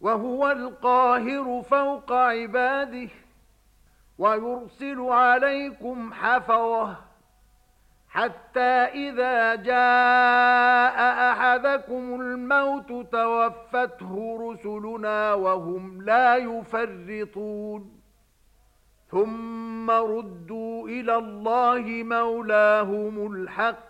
وهو القاهر فوق عباده ويرسل عليكم حفوة حتى إذا جاء أحدكم الموت توفته رسلنا وهم لا يفرطون ثم ردوا إلى الله مولاهم الحق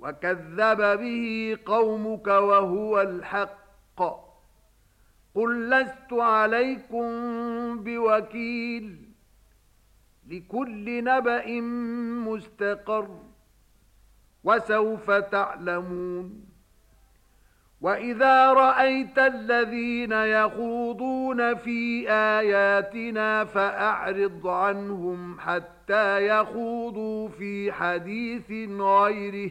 وكذب به قومك وهو الحق قل لست عليكم بوكيل لكل نبأ مستقر وسوف تعلمون وَإِذَا رَأَيْتَ الَّذِينَ يَخُوضُونَ فِي آيَاتِنَا فَأَعْرِضْ عَنْهُمْ حَتَّى يَخُوضُوا فِي حَدِيثٍ غَيْرِهِ